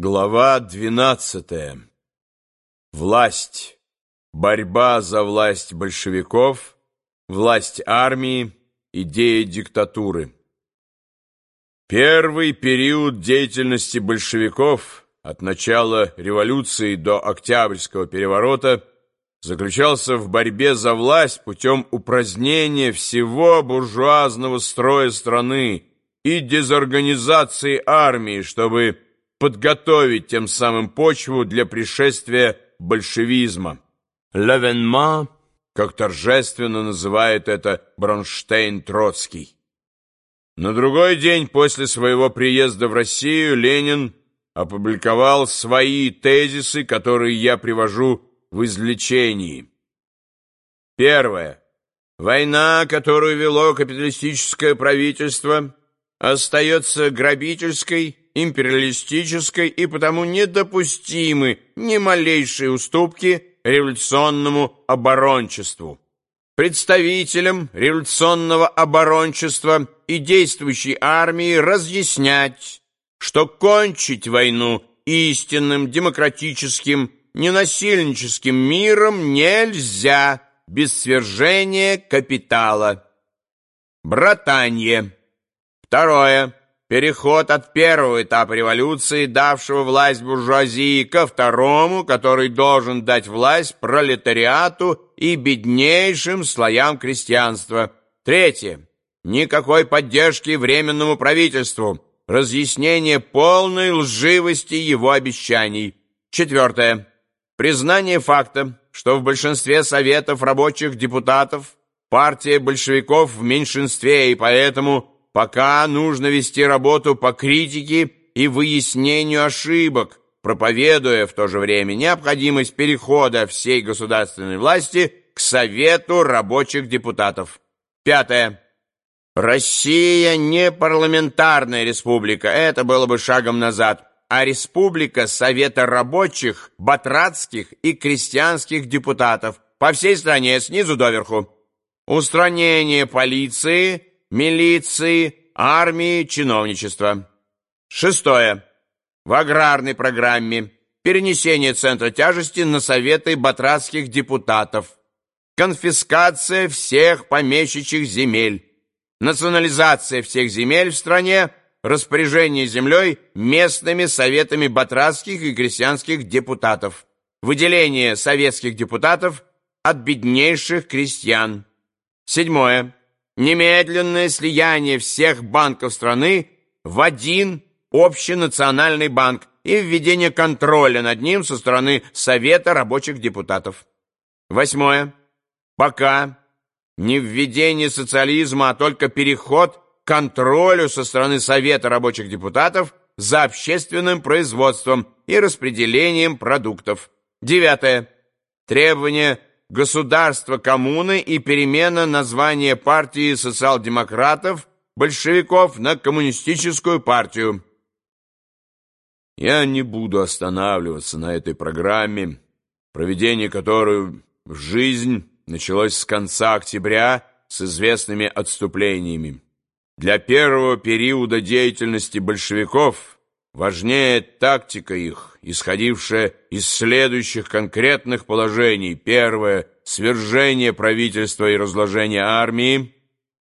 Глава двенадцатая. Власть. Борьба за власть большевиков, власть армии, идея диктатуры. Первый период деятельности большевиков от начала революции до Октябрьского переворота заключался в борьбе за власть путем упразднения всего буржуазного строя страны и дезорганизации армии, чтобы подготовить тем самым почву для пришествия большевизма. «Левенма», как торжественно называет это Бронштейн-Троцкий. На другой день после своего приезда в Россию Ленин опубликовал свои тезисы, которые я привожу в излечении. Первое. Война, которую вело капиталистическое правительство, остается грабительской, империалистической и потому недопустимы ни малейшие уступки революционному оборончеству. Представителям революционного оборончества и действующей армии разъяснять, что кончить войну истинным демократическим ненасильническим миром нельзя без свержения капитала. Братанье. Второе. Переход от первого этапа революции, давшего власть буржуазии, ко второму, который должен дать власть пролетариату и беднейшим слоям крестьянства. Третье. Никакой поддержки Временному правительству. Разъяснение полной лживости его обещаний. Четвертое. Признание факта, что в большинстве советов рабочих депутатов партия большевиков в меньшинстве и поэтому пока нужно вести работу по критике и выяснению ошибок, проповедуя в то же время необходимость перехода всей государственной власти к Совету рабочих депутатов. Пятое. Россия не парламентарная республика, это было бы шагом назад, а республика Совета рабочих, батрацких и крестьянских депутатов по всей стране снизу доверху. Устранение полиции – милиции, армии, чиновничества. Шестое. В аграрной программе перенесение центра тяжести на советы батрацких депутатов. Конфискация всех помещичьих земель. Национализация всех земель в стране, распоряжение землей местными советами батрацких и крестьянских депутатов. Выделение советских депутатов от беднейших крестьян. Седьмое немедленное слияние всех банков страны в один общенациональный банк и введение контроля над ним со стороны Совета рабочих депутатов. Восьмое. Пока не введение социализма, а только переход к контролю со стороны Совета рабочих депутатов за общественным производством и распределением продуктов. Девятое. Требование государство коммуны и перемена названия партии социал-демократов, большевиков на коммунистическую партию. Я не буду останавливаться на этой программе, проведение которой в жизнь началось с конца октября с известными отступлениями. Для первого периода деятельности большевиков – Важнее тактика их, исходившая из следующих конкретных положений. Первое – свержение правительства и разложение армии.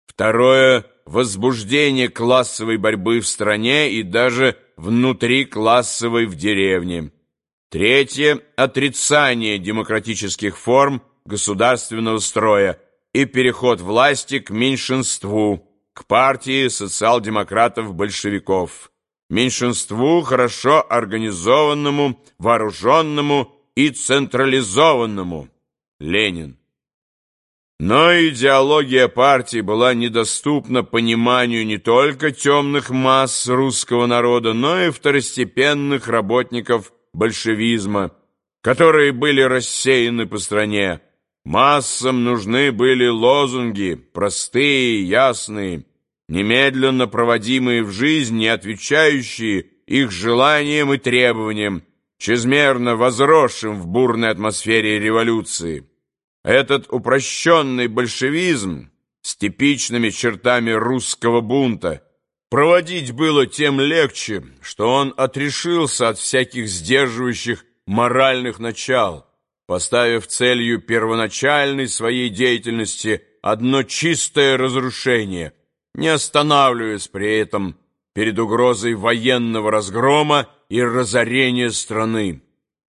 Второе – возбуждение классовой борьбы в стране и даже внутри классовой в деревне. Третье – отрицание демократических форм государственного строя и переход власти к меньшинству, к партии социал-демократов-большевиков меньшинству хорошо организованному, вооруженному и централизованному. Ленин. Но идеология партии была недоступна пониманию не только темных масс русского народа, но и второстепенных работников большевизма, которые были рассеяны по стране. Массам нужны были лозунги, простые, ясные, немедленно проводимые в жизнь, не отвечающие их желаниям и требованиям, чрезмерно возросшим в бурной атмосфере революции. Этот упрощенный большевизм с типичными чертами русского бунта Проводить было тем легче, что он отрешился от всяких сдерживающих моральных начал, поставив целью первоначальной своей деятельности одно чистое разрушение, не останавливаясь при этом перед угрозой военного разгрома и разорения страны.